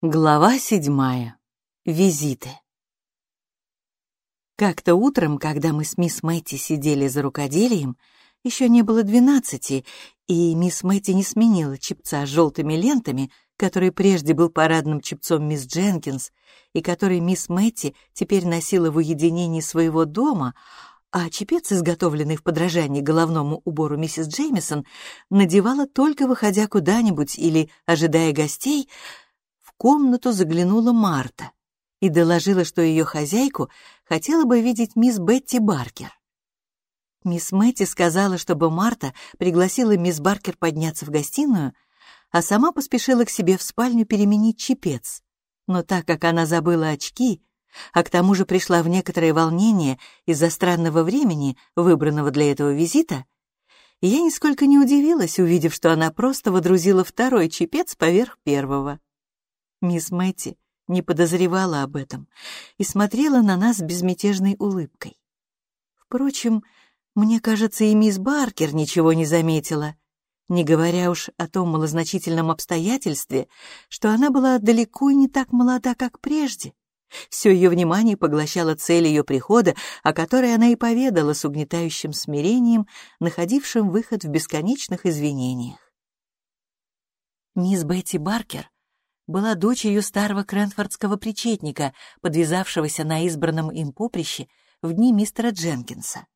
Глава седьмая. Визиты. Как-то утром, когда мы с мисс Мэтти сидели за рукоделием, еще не было двенадцати, и мисс Мэтти не сменила чепца с желтыми лентами, который прежде был парадным чепцом мисс Дженкинс, и который мисс Мэтти теперь носила в уединении своего дома, а чепец, изготовленный в подражании головному убору миссис Джеймисон, надевала только выходя куда-нибудь или ожидая гостей — комнату заглянула Марта и доложила, что ее хозяйку хотела бы видеть мисс Бетти Баркер. Мисс Мэтти сказала, чтобы Марта пригласила мисс Баркер подняться в гостиную, а сама поспешила к себе в спальню переменить чепец. Но так как она забыла очки, а к тому же пришла в некоторое волнение из-за странного времени, выбранного для этого визита, я нисколько не удивилась, увидев, что она просто водрузила второй чепец поверх первого. Мисс Мэтти не подозревала об этом и смотрела на нас безмятежной улыбкой. Впрочем, мне кажется, и мисс Баркер ничего не заметила, не говоря уж о том малозначительном обстоятельстве, что она была далеко не так молода, как прежде. Все ее внимание поглощала цель ее прихода, о которой она и поведала с угнетающим смирением, находившим выход в бесконечных извинениях. Мисс Бетти Баркер была дочерью старого кренфордского причетника, подвязавшегося на избранном им поприще в дни мистера Дженкинса.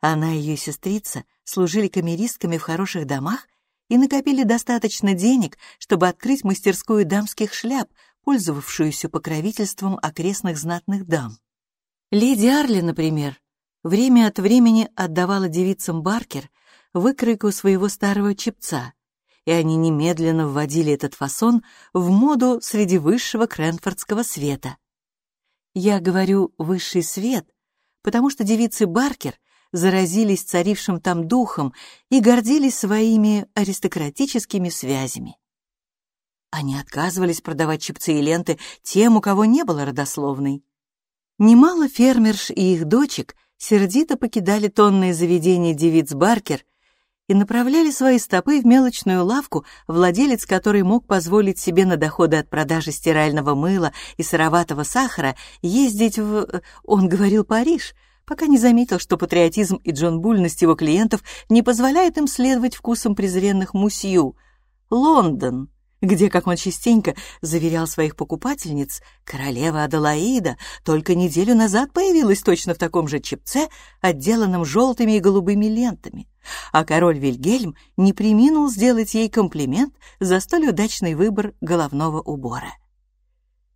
Она и ее сестрица служили камеристками в хороших домах и накопили достаточно денег, чтобы открыть мастерскую дамских шляп, пользовавшуюся покровительством окрестных знатных дам. Леди Арли, например, время от времени отдавала девицам Баркер выкройку своего старого чепца, и они немедленно вводили этот фасон в моду среди высшего кренфордского света. Я говорю «высший свет», потому что девицы Баркер заразились царившим там духом и гордились своими аристократическими связями. Они отказывались продавать чипцы и ленты тем, у кого не было родословной. Немало фермерш и их дочек сердито покидали тонные заведения девиц Баркер и направляли свои стопы в мелочную лавку, владелец которой мог позволить себе на доходы от продажи стирального мыла и сыроватого сахара ездить в... Он говорил Париж, пока не заметил, что патриотизм и джонбульность его клиентов не позволяют им следовать вкусам презренных мусью. Лондон где, как он частенько заверял своих покупательниц, королева Аделаида только неделю назад появилась точно в таком же чепце, отделанном желтыми и голубыми лентами, а король Вильгельм не приминул сделать ей комплимент за столь удачный выбор головного убора.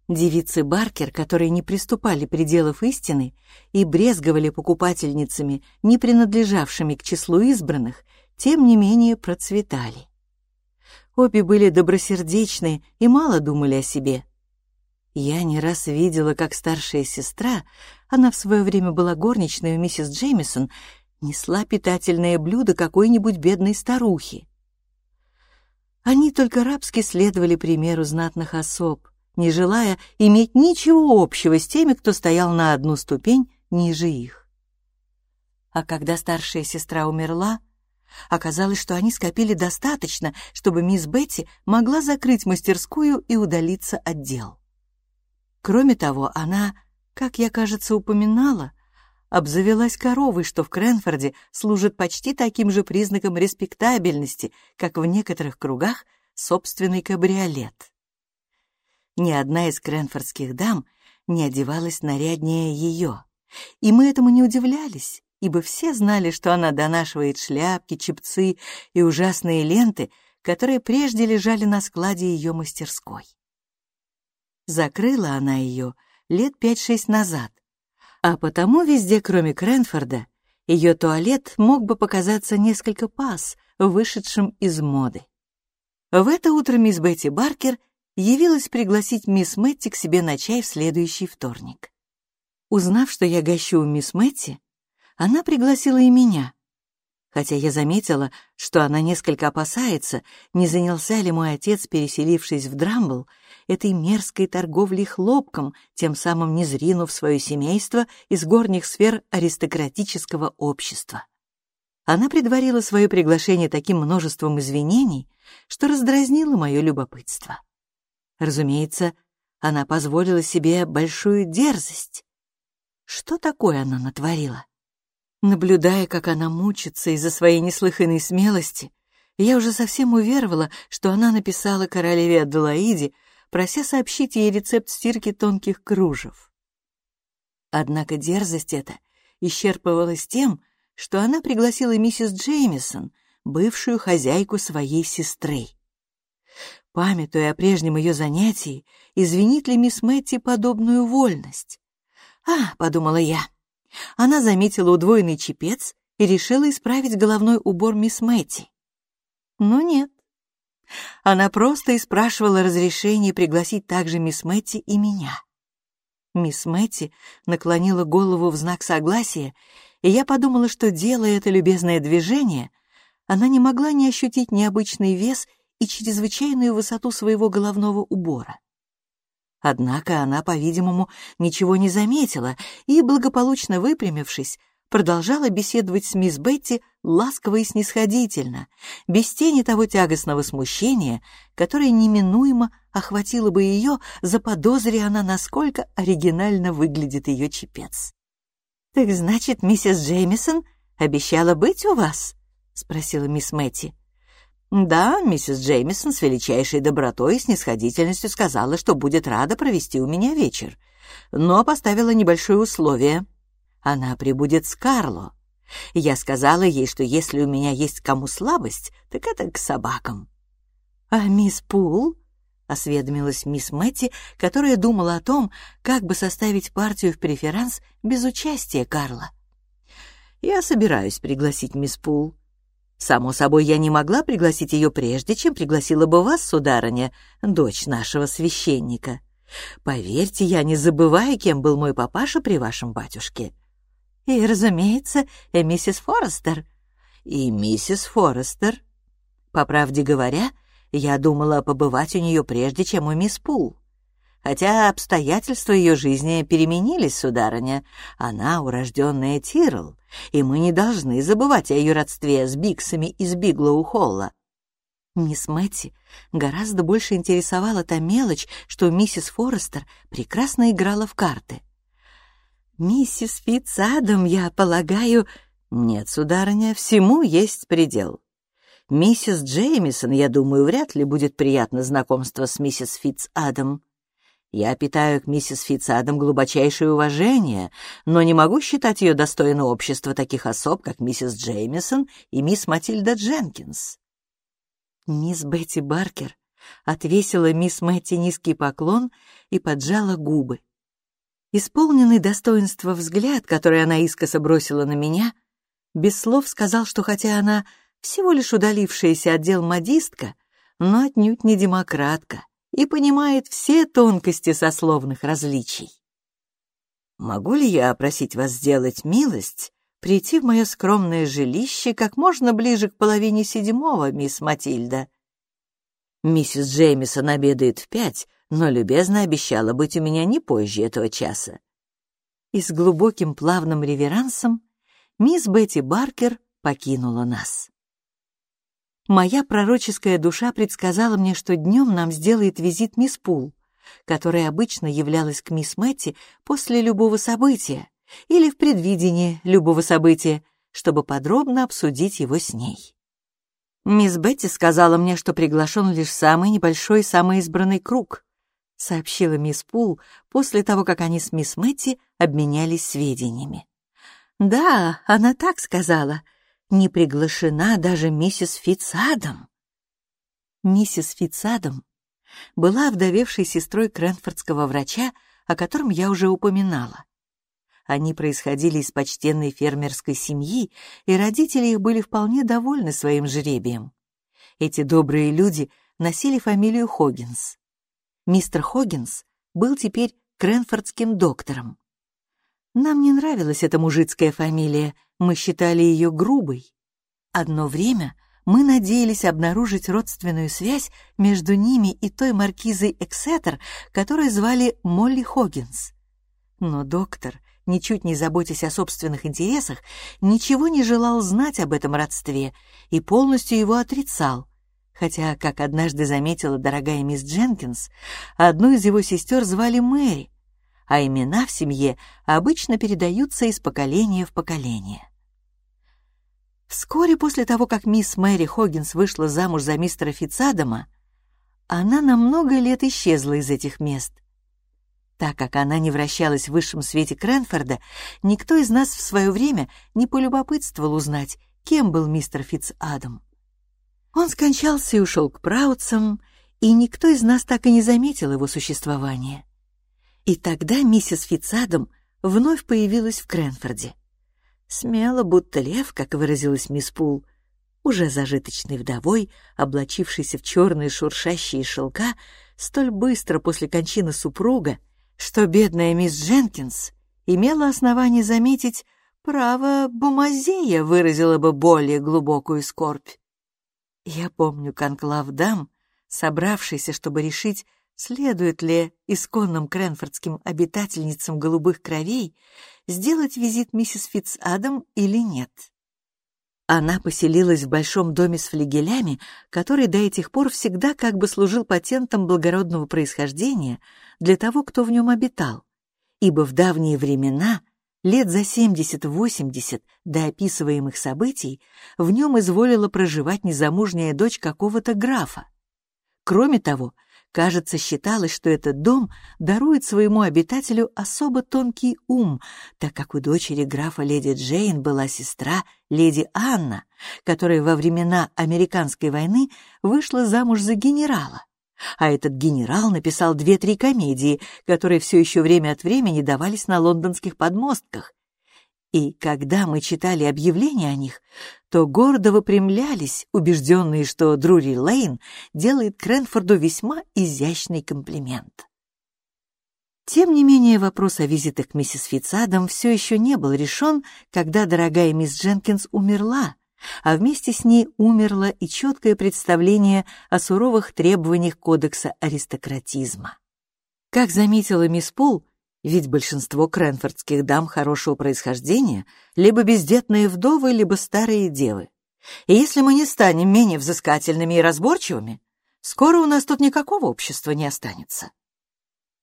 Девицы Баркер, которые не приступали пределов истины и брезговали покупательницами, не принадлежавшими к числу избранных, тем не менее процветали. Обе были добросердечны и мало думали о себе. Я не раз видела, как старшая сестра, она в свое время была горничной у миссис Джеймисон, несла питательное блюдо какой-нибудь бедной старухи. Они только рабски следовали примеру знатных особ, не желая иметь ничего общего с теми, кто стоял на одну ступень ниже их. А когда старшая сестра умерла, Оказалось, что они скопили достаточно, чтобы мисс Бетти могла закрыть мастерскую и удалиться от дел. Кроме того, она, как я, кажется, упоминала, обзавелась коровой, что в Кренфорде служит почти таким же признаком респектабельности, как в некоторых кругах собственный кабриолет. Ни одна из кренфордских дам не одевалась наряднее ее, и мы этому не удивлялись, ибо все знали, что она донашивает шляпки, чепцы и ужасные ленты, которые прежде лежали на складе ее мастерской. Закрыла она ее лет пять-шесть назад, а потому везде, кроме Кренфорда, ее туалет мог бы показаться несколько пас, вышедшим из моды. В это утро мисс Бетти Баркер явилась пригласить мисс Мэтти к себе на чай в следующий вторник. Узнав, что я гощу у мисс Мэтти, она пригласила и меня. Хотя я заметила, что она несколько опасается, не занялся ли мой отец, переселившись в Драмбл, этой мерзкой торговлей хлопком, тем самым не свое семейство из горних сфер аристократического общества. Она предварила свое приглашение таким множеством извинений, что раздразнила мое любопытство. Разумеется, она позволила себе большую дерзость. Что такое она натворила? Наблюдая, как она мучится из-за своей неслыханной смелости, я уже совсем уверовала, что она написала королеве Аделаиде, прося сообщить ей рецепт стирки тонких кружев. Однако дерзость эта исчерпывалась тем, что она пригласила миссис Джеймисон, бывшую хозяйку своей сестры. Памятуя о прежнем ее занятии, извинит ли мисс Мэтти подобную вольность? «А», — подумала я, — она заметила удвоенный чепец и решила исправить головной убор мисс Мэтти. Но нет. Она просто и спрашивала разрешения пригласить также мисс Мэтти и меня. Мисс Мэтти наклонила голову в знак согласия, и я подумала, что, делая это любезное движение, она не могла не ощутить необычный вес и чрезвычайную высоту своего головного убора. Однако она, по-видимому, ничего не заметила и, благополучно выпрямившись, продолжала беседовать с мисс Бетти ласково и снисходительно, без тени того тягостного смущения, которое неминуемо охватило бы ее, заподозря она, насколько оригинально выглядит ее чепец. «Так значит, миссис Джеймисон обещала быть у вас?» — спросила мисс Мэтти. «Да, миссис Джеймисон с величайшей добротой и снисходительностью сказала, что будет рада провести у меня вечер, но поставила небольшое условие. Она прибудет с Карло. Я сказала ей, что если у меня есть кому слабость, так это к собакам». «А мисс Пул?» — осведомилась мисс Мэтти, которая думала о том, как бы составить партию в преферанс без участия Карла. «Я собираюсь пригласить мисс Пул», Само собой, я не могла пригласить ее прежде, чем пригласила бы вас, сударыня, дочь нашего священника. Поверьте, я не забываю, кем был мой папаша при вашем батюшке. И, разумеется, и миссис Форестер. И миссис Форестер. По правде говоря, я думала побывать у нее прежде, чем у мисс Пул. Хотя обстоятельства ее жизни переменились, сударыня. Она урожденная Тирл, и мы не должны забывать о ее родстве с Биксами из Биглоу-Холла. Мисс Мэтти гораздо больше интересовала та мелочь, что миссис Форестер прекрасно играла в карты. «Миссис Фитцадом, я полагаю...» «Нет, сударыня, всему есть предел. Миссис Джеймисон, я думаю, вряд ли будет приятно знакомство с миссис Фитцадом. Я питаю к миссис Фитцадам глубочайшее уважение, но не могу считать ее достойной общества таких особ, как миссис Джеймисон и мисс Матильда Дженкинс. Мисс Бетти Баркер отвесила мисс Мэтти низкий поклон и поджала губы. Исполненный достоинства взгляд, который она искоса бросила на меня, без слов сказал, что хотя она всего лишь удалившаяся отдел модистка, но отнюдь не демократка и понимает все тонкости сословных различий. Могу ли я просить вас сделать милость, прийти в мое скромное жилище как можно ближе к половине седьмого, мисс Матильда? Миссис Джеймисон обедает в пять, но любезно обещала быть у меня не позже этого часа. И с глубоким плавным реверансом мисс Бетти Баркер покинула нас. Моя пророческая душа предсказала мне, что днем нам сделает визит мисс Пул, которая обычно являлась к мисс Мэтти после любого события или в предвидении любого события, чтобы подробно обсудить его с ней. Мисс Бетти сказала мне, что приглашен лишь самый небольшой, самый избранный круг, сообщила мисс Пул после того, как они с мисс Мэтти обменялись сведениями. «Да, она так сказала», не приглашена даже миссис Фитцадом. Миссис Фитцадом была вдовевшей сестрой кренфордского врача, о котором я уже упоминала. Они происходили из почтенной фермерской семьи, и родители их были вполне довольны своим жребием. Эти добрые люди носили фамилию Хоггинс. Мистер Хоггинс был теперь кренфордским доктором. Нам не нравилась эта мужицкая фамилия, мы считали ее грубой. Одно время мы надеялись обнаружить родственную связь между ними и той маркизой Эксетер, которую звали Молли Хоггинс. Но доктор, ничуть не заботясь о собственных интересах, ничего не желал знать об этом родстве и полностью его отрицал, Хотя, как однажды заметила дорогая мисс Дженкинс, одну из его сестер звали Мэри, а имена в семье обычно передаются из поколения в поколение. Вскоре после того, как мисс Мэри Хоггинс вышла замуж за мистера Фитцадама, она на много лет исчезла из этих мест. Так как она не вращалась в высшем свете Кренфорда, никто из нас в свое время не полюбопытствовал узнать, кем был мистер Фитцадам. Он скончался и ушел к Праутсам, и никто из нас так и не заметил его существования. И тогда миссис Фитцадам вновь появилась в Кренфорде. Смело, будто лев, как выразилась мисс Пул, уже зажиточной вдовой, облачившейся в черные шуршащие шелка, столь быстро после кончины супруга, что бедная мисс Дженкинс имела основание заметить, право Бумазея выразила бы более глубокую скорбь. Я помню конклав дам, собравшийся, чтобы решить, следует ли исконным кренфордским обитательницам голубых кровей сделать визит миссис Фитцадам или нет. Она поселилась в большом доме с флигелями, который до этих пор всегда как бы служил патентом благородного происхождения для того, кто в нем обитал, ибо в давние времена, лет за 70-80 до описываемых событий, в нем изволила проживать незамужняя дочь какого-то графа. Кроме того, Кажется, считалось, что этот дом дарует своему обитателю особо тонкий ум, так как у дочери графа леди Джейн была сестра леди Анна, которая во времена Американской войны вышла замуж за генерала. А этот генерал написал две-три комедии, которые все еще время от времени давались на лондонских подмостках, и когда мы читали объявления о них, то гордо выпрямлялись, убежденные, что Друри Лейн делает Кренфорду весьма изящный комплимент. Тем не менее, вопрос о визитах к миссис Фитцадам все еще не был решен, когда дорогая мисс Дженкинс умерла, а вместе с ней умерло и четкое представление о суровых требованиях кодекса аристократизма. Как заметила мисс Пул, ведь большинство кренфордских дам хорошего происхождения либо бездетные вдовы, либо старые девы. И если мы не станем менее взыскательными и разборчивыми, скоро у нас тут никакого общества не останется.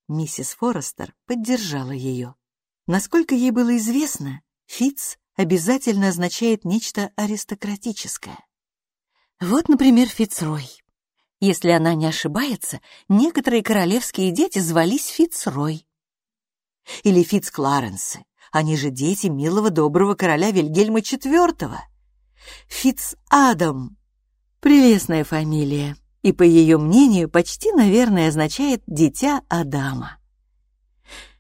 Миссис Форестер поддержала ее. Насколько ей было известно, Фиц обязательно означает нечто аристократическое. Вот, например, Фицрой. Если она не ошибается, некоторые королевские дети звались Фицрой. Или Фитц-Кларенсы. Они же дети милого доброго короля Вильгельма IV. Фитц-Адам. Прелестная фамилия. И, по ее мнению, почти, наверное, означает «дитя Адама».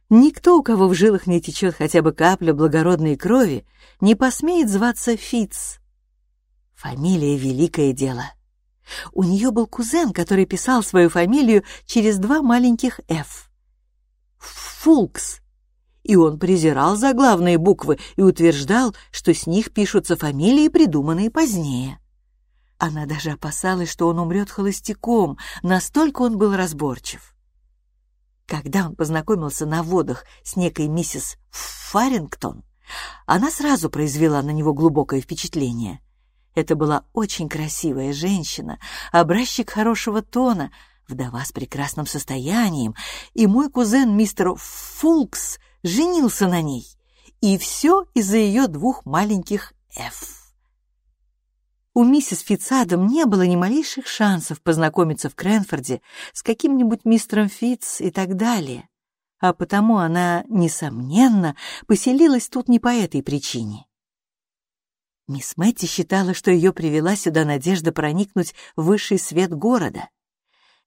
Никто, у кого в жилах не течет хотя бы капля благородной крови, не посмеет зваться Фитц. Фамилия — великое дело. У нее был кузен, который писал свою фамилию через два маленьких «ф». Фулкс. И он презирал заглавные буквы и утверждал, что с них пишутся фамилии, придуманные позднее. Она даже опасалась, что он умрет холостяком, настолько он был разборчив. Когда он познакомился на водах с некой миссис Фарингтон, она сразу произвела на него глубокое впечатление. Это была очень красивая женщина, образчик хорошего тона — вдова с прекрасным состоянием, и мой кузен мистер Фулкс женился на ней. И все из-за ее двух маленьких «Ф». У миссис Фитцадам не было ни малейших шансов познакомиться в Кренфорде с каким-нибудь мистером Фитц и так далее, а потому она, несомненно, поселилась тут не по этой причине. Мисс Мэтти считала, что ее привела сюда надежда проникнуть в высший свет города —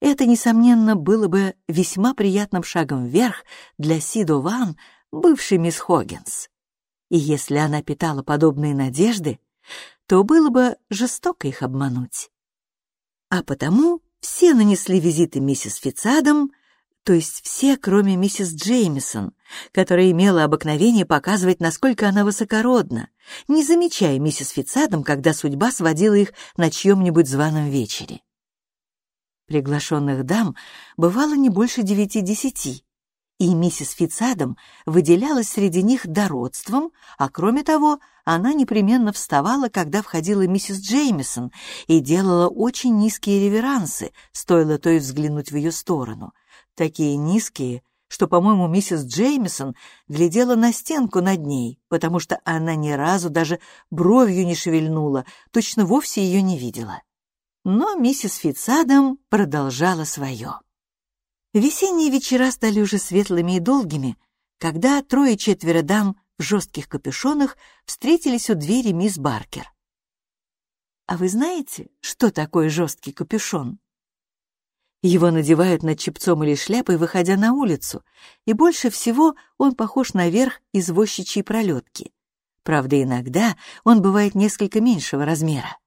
это, несомненно, было бы весьма приятным шагом вверх для Сидо Ван, бывшей мисс Хоггинс. И если она питала подобные надежды, то было бы жестоко их обмануть. А потому все нанесли визиты миссис Фицадам, то есть все, кроме миссис Джеймисон, которая имела обыкновение показывать, насколько она высокородна, не замечая миссис Фицадам, когда судьба сводила их на чьем-нибудь званом вечере. Приглашенных дам бывало не больше девяти-десяти, и миссис Фицадом выделялась среди них дородством, а кроме того, она непременно вставала, когда входила миссис Джеймисон, и делала очень низкие реверансы, стоило той взглянуть в ее сторону. Такие низкие, что, по-моему, миссис Джеймисон глядела на стенку над ней, потому что она ни разу даже бровью не шевельнула, точно вовсе ее не видела. Но миссис Фицадом продолжала свое. Весенние вечера стали уже светлыми и долгими, когда трое-четверо дам в жестких капюшонах встретились у двери мисс Баркер. А вы знаете, что такое жесткий капюшон? Его надевают над чепцом или шляпой, выходя на улицу, и больше всего он похож на верх извозчичьей пролетки. Правда, иногда он бывает несколько меньшего размера.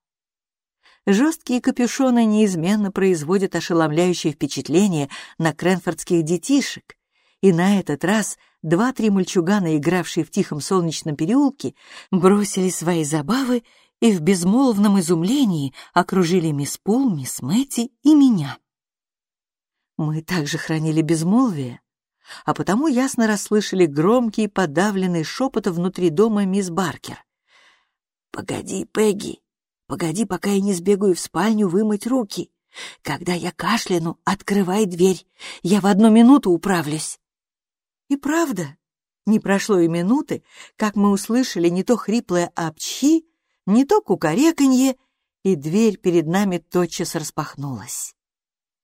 Жесткие капюшоны неизменно производят ошеломляющее впечатление на кренфордских детишек, и на этот раз два-три мальчугана, игравшие в тихом солнечном переулке, бросили свои забавы и в безмолвном изумлении окружили мисс Пул, мисс Мэтти и меня. Мы также хранили безмолвие, а потому ясно расслышали громкий подавленный шепот внутри дома мисс Баркер. «Погоди, Пегги, погоди, пока я не сбегаю в спальню вымыть руки. Когда я кашляну, открывай дверь, я в одну минуту управлюсь». И правда, не прошло и минуты, как мы услышали не то хриплое «апчхи», не то кукареканье, и дверь перед нами тотчас распахнулась.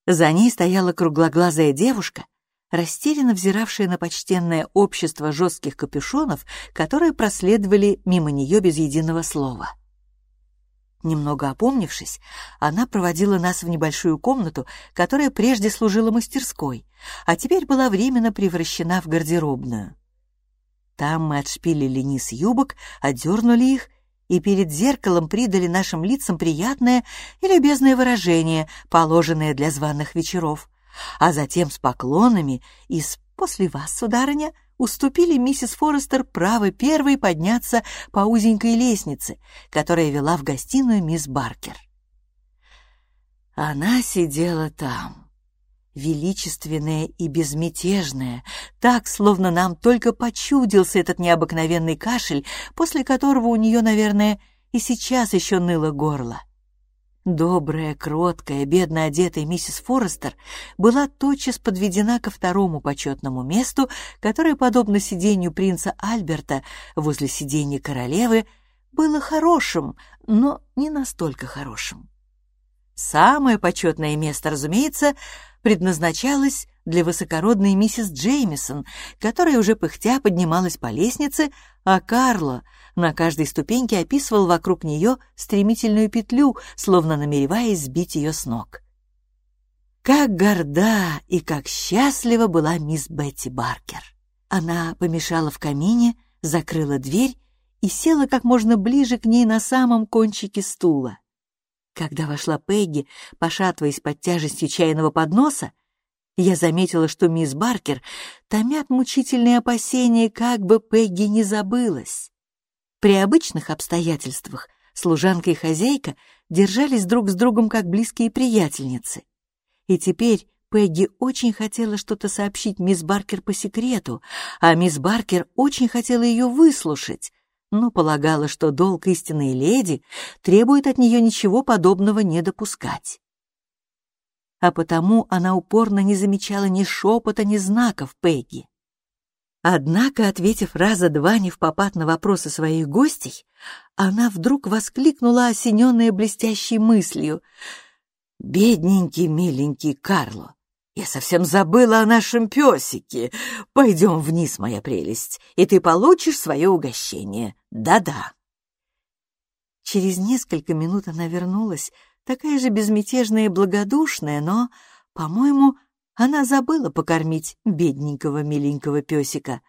За ней стояла круглоглазая девушка, растерянно взиравшая на почтенное общество жестких капюшонов, которые проследовали мимо нее без единого слова. Немного опомнившись, она проводила нас в небольшую комнату, которая прежде служила мастерской, а теперь была временно превращена в гардеробную. Там мы отшпилили низ юбок, одернули их и перед зеркалом придали нашим лицам приятное и любезное выражение, положенное для званых вечеров, а затем с поклонами и с «после вас, сударыня», уступили миссис Форестер право первой подняться по узенькой лестнице, которая вела в гостиную мисс Баркер. Она сидела там, величественная и безмятежная, так, словно нам только почудился этот необыкновенный кашель, после которого у нее, наверное, и сейчас еще ныло горло. Добрая, кроткая, бедно одетая миссис Форестер была тотчас подведена ко второму почетному месту, которое, подобно сидению принца Альберта возле сиденья королевы, было хорошим, но не настолько хорошим. Самое почетное место, разумеется, предназначалась для высокородной миссис Джеймисон, которая уже пыхтя поднималась по лестнице, а Карло на каждой ступеньке описывал вокруг нее стремительную петлю, словно намереваясь сбить ее с ног. Как горда и как счастлива была мисс Бетти Баркер. Она помешала в камине, закрыла дверь и села как можно ближе к ней на самом кончике стула. Когда вошла Пегги, пошатываясь под тяжестью чайного подноса, я заметила, что мисс Баркер томят мучительные опасения, как бы Пегги не забылась. При обычных обстоятельствах служанка и хозяйка держались друг с другом как близкие приятельницы. И теперь Пегги очень хотела что-то сообщить мисс Баркер по секрету, а мисс Баркер очень хотела ее выслушать, но полагала, что долг истинной леди требует от нее ничего подобного не допускать. А потому она упорно не замечала ни шепота, ни знаков Пегги. Однако, ответив раза два не в попад на вопросы своих гостей, она вдруг воскликнула, осененная блестящей мыслью. «Бедненький, миленький Карло! Я совсем забыла о нашем песике. Пойдем вниз, моя прелесть, и ты получишь свое угощение. Да-да. Через несколько минут она вернулась, такая же безмятежная и благодушная, но, по-моему, она забыла покормить бедненького миленького песика.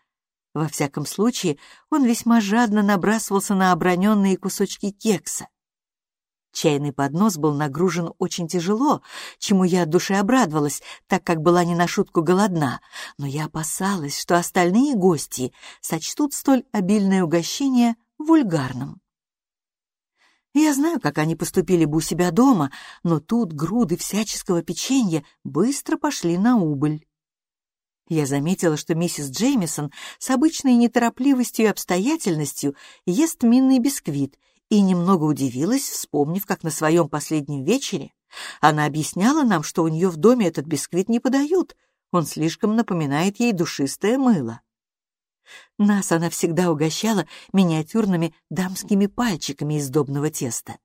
Во всяком случае, он весьма жадно набрасывался на оброненные кусочки кекса. Чайный поднос был нагружен очень тяжело, чему я от души обрадовалась, так как была не на шутку голодна, но я опасалась, что остальные гости сочтут столь обильное угощение вульгарным. Я знаю, как они поступили бы у себя дома, но тут груды всяческого печенья быстро пошли на убыль. Я заметила, что миссис Джеймисон с обычной неторопливостью и обстоятельностью ест минный бисквит, и немного удивилась, вспомнив, как на своем последнем вечере она объясняла нам, что у нее в доме этот бисквит не подают, он слишком напоминает ей душистое мыло. Нас она всегда угощала миниатюрными дамскими пальчиками из добного теста.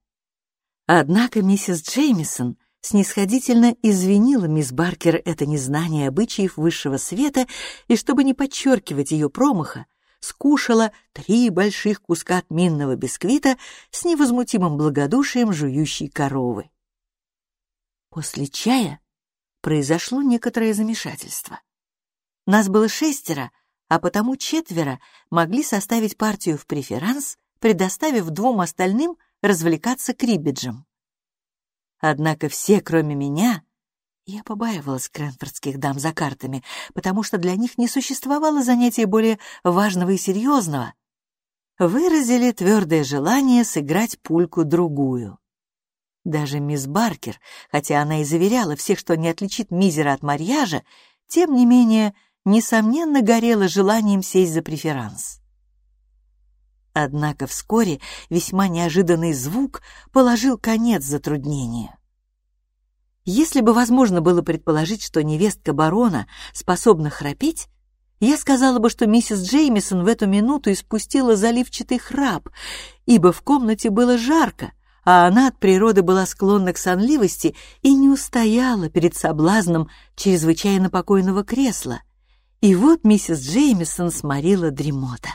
Однако миссис Джеймисон снисходительно извинила мисс Баркер это незнание обычаев высшего света и, чтобы не подчеркивать ее промаха, скушала три больших куска минного бисквита с невозмутимым благодушием жующей коровы. После чая произошло некоторое замешательство. Нас было шестеро, а потому четверо могли составить партию в преферанс, предоставив двум остальным развлекаться крибиджем. Однако все, кроме меня, я побаивалась кренфордских дам за картами, потому что для них не существовало занятия более важного и серьезного, выразили твердое желание сыграть пульку-другую. Даже мисс Баркер, хотя она и заверяла всех, что не отличит мизера от марьяжа, тем не менее, несомненно, горела желанием сесть за преферанс. Однако вскоре весьма неожиданный звук положил конец затруднению. Если бы возможно было предположить, что невестка барона способна храпеть, я сказала бы, что миссис Джеймисон в эту минуту испустила заливчатый храп, ибо в комнате было жарко, а она от природы была склонна к сонливости и не устояла перед соблазном чрезвычайно покойного кресла. И вот миссис Джеймисон сморила дремота.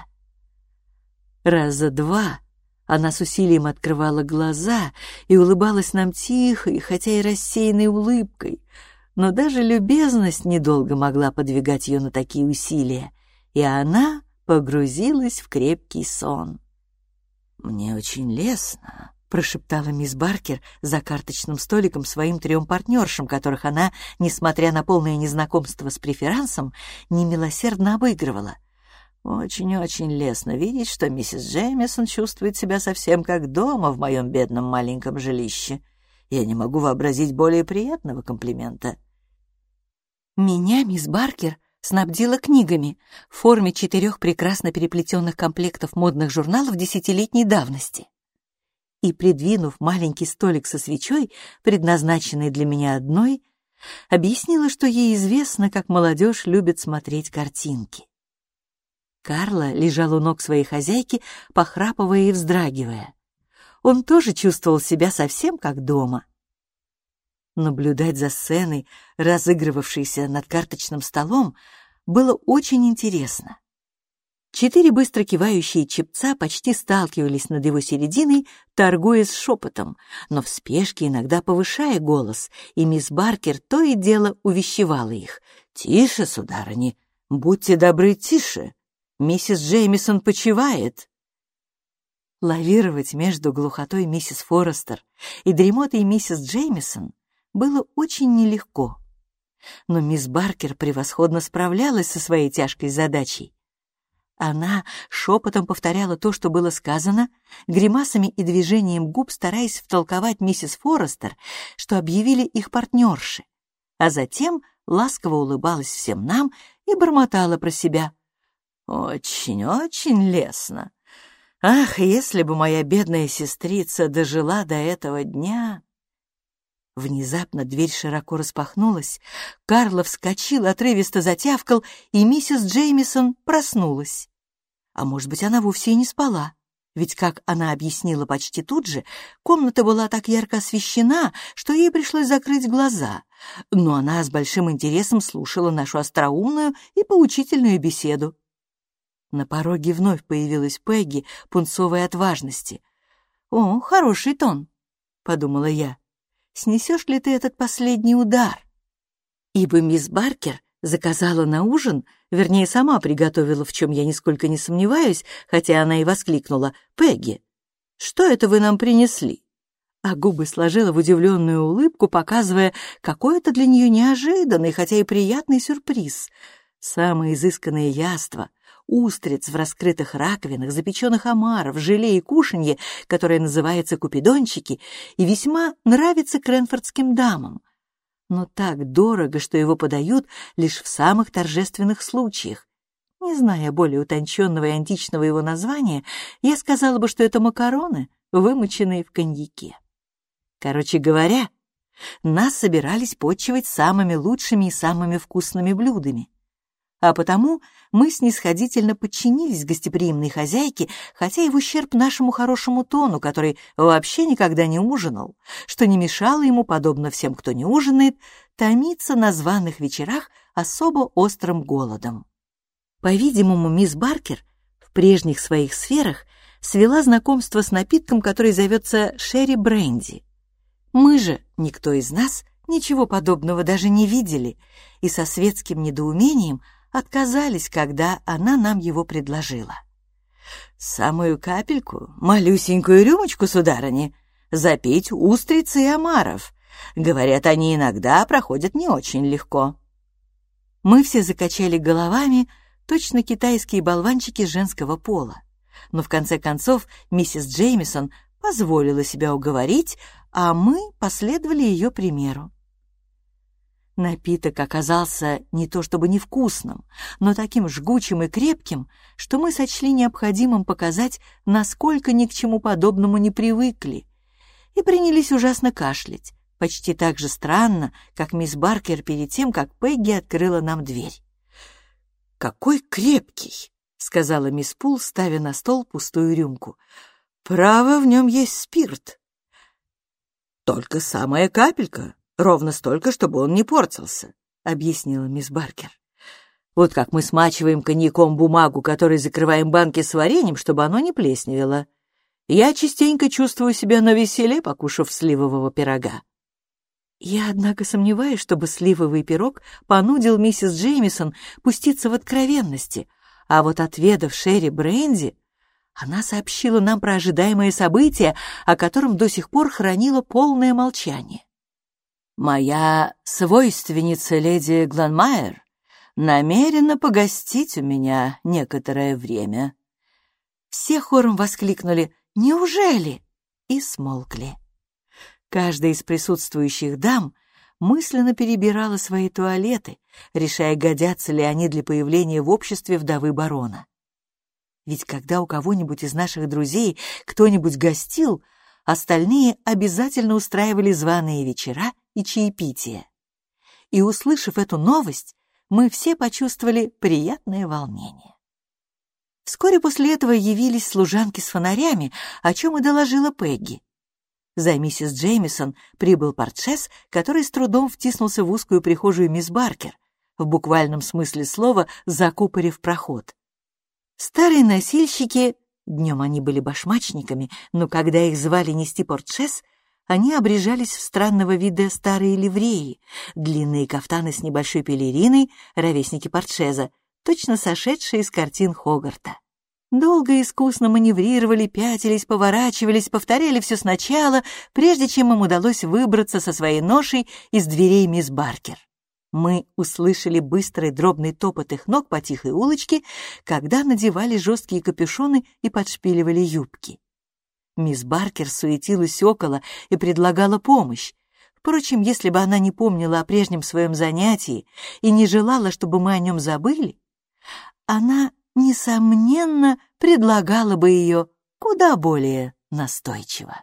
Раза два она с усилием открывала глаза и улыбалась нам тихой, хотя и рассеянной улыбкой, но даже любезность недолго могла подвигать ее на такие усилия, и она погрузилась в крепкий сон. «Мне очень лестно», — прошептала мисс Баркер за карточным столиком своим трем партнершам, которых она, несмотря на полное незнакомство с преферансом, немилосердно обыгрывала. «Очень-очень лестно видеть, что миссис Джеймисон чувствует себя совсем как дома в моем бедном маленьком жилище. Я не могу вообразить более приятного комплимента». Меня мисс Баркер снабдила книгами в форме четырех прекрасно переплетенных комплектов модных журналов десятилетней давности и, придвинув маленький столик со свечой, предназначенный для меня одной, объяснила, что ей известно, как молодежь любит смотреть картинки. Карла лежал у ног своей хозяйки, похрапывая и вздрагивая. Он тоже чувствовал себя совсем как дома. Наблюдать за сценой, разыгрывавшейся над карточным столом, было очень интересно. Четыре быстро кивающие чепца почти сталкивались над его серединой, торгуя с шепотом, но в спешке иногда повышая голос, и мисс Баркер то и дело увещевала их. «Тише, сударыни, будьте добры, тише. Миссис Джеймисон почивает». Лавировать между глухотой миссис Форестер и дремотой миссис Джеймисон было очень нелегко. Но мисс Баркер превосходно справлялась со своей тяжкой задачей. Она шепотом повторяла то, что было сказано, гримасами и движением губ стараясь втолковать миссис Форестер, что объявили их партнерши, а затем ласково улыбалась всем нам и бормотала про себя. «Очень-очень лестно. Ах, если бы моя бедная сестрица дожила до этого дня!» Внезапно дверь широко распахнулась, Карла вскочил, отрывисто затявкал, и миссис Джеймисон проснулась. А может быть, она вовсе и не спала. Ведь, как она объяснила почти тут же, комната была так ярко освещена, что ей пришлось закрыть глаза. Но она с большим интересом слушала нашу остроумную и поучительную беседу. На пороге вновь появилась Пегги, пунцовой от важности. «О, хороший тон», — подумала я снесешь ли ты этот последний удар? Ибо мисс Баркер заказала на ужин, вернее, сама приготовила, в чем я нисколько не сомневаюсь, хотя она и воскликнула «Пегги, что это вы нам принесли?» А губы сложила в удивленную улыбку, показывая какой это для нее неожиданный, хотя и приятный сюрприз. Самое изысканное яство, устриц в раскрытых раковинах, запеченных омаров, желе и кушанье, которое называется купидончики, и весьма нравится кренфордским дамам. но так дорого, что его подают лишь в самых торжественных случаях. Не зная более утонченного и античного его названия, я сказала бы, что это макароны, вымоченные в коньяке. Короче говоря, нас собирались почивать самыми лучшими и самыми вкусными блюдами. А потому мы снисходительно подчинились гостеприимной хозяйке, хотя и в ущерб нашему хорошему тону, который вообще никогда не ужинал, что не мешало ему, подобно всем, кто не ужинает, томиться на званых вечерах особо острым голодом. По-видимому, мисс Баркер в прежних своих сферах свела знакомство с напитком, который зовется Шерри Бренди. Мы же, никто из нас, ничего подобного даже не видели, и со светским недоумением отказались, когда она нам его предложила. «Самую капельку, малюсенькую рюмочку, сударыни, запить устрицы и омаров. Говорят, они иногда проходят не очень легко». Мы все закачали головами, точно китайские болванчики женского пола. Но в конце концов миссис Джеймисон позволила себя уговорить, а мы последовали ее примеру. Напиток оказался не то чтобы невкусным, но таким жгучим и крепким, что мы сочли необходимым показать, насколько ни к чему подобному не привыкли, и принялись ужасно кашлять, почти так же странно, как мисс Баркер перед тем, как Пегги открыла нам дверь. «Какой крепкий!» — сказала мисс Пул, ставя на стол пустую рюмку. «Право, в нем есть спирт». «Только самая капелька, ровно столько, чтобы он не портился», — объяснила мисс Баркер. «Вот как мы смачиваем коньяком бумагу, которой закрываем банки с вареньем, чтобы оно не плесневело. Я частенько чувствую себя на веселе, покушав сливового пирога». Я, однако, сомневаюсь, чтобы сливовый пирог понудил миссис Джеймисон пуститься в откровенности, а вот отведав Шерри Бренди, она сообщила нам про ожидаемое событие, о котором до сих пор хранила полное молчание. «Моя свойственница леди Гланмайер намерена погостить у меня некоторое время». Все хором воскликнули «Неужели?» и смолкли. Каждая из присутствующих дам мысленно перебирала свои туалеты, решая, годятся ли они для появления в обществе вдовы барона. Ведь когда у кого-нибудь из наших друзей кто-нибудь гостил, остальные обязательно устраивали званые вечера и чаепития. И, услышав эту новость, мы все почувствовали приятное волнение. Вскоре после этого явились служанки с фонарями, о чем и доложила Пегги. За миссис Джеймисон прибыл портшес, который с трудом втиснулся в узкую прихожую мисс Баркер, в буквальном смысле слова закупорив проход. Старые носильщики, днем они были башмачниками, но когда их звали нести портшес, они обрежались в странного вида старые ливреи, длинные кафтаны с небольшой пелериной, ровесники портшеза, точно сошедшие из картин Хогарта. Долго и искусно маневрировали, пятились, поворачивались, повторяли все сначала, прежде чем им удалось выбраться со своей ношей из дверей мисс Баркер. Мы услышали быстрый дробный топот их ног по тихой улочке, когда надевали жесткие капюшоны и подшпиливали юбки. Мисс Баркер суетилась около и предлагала помощь. Впрочем, если бы она не помнила о прежнем своем занятии и не желала, чтобы мы о нем забыли, она несомненно, предлагала бы ее куда более настойчиво.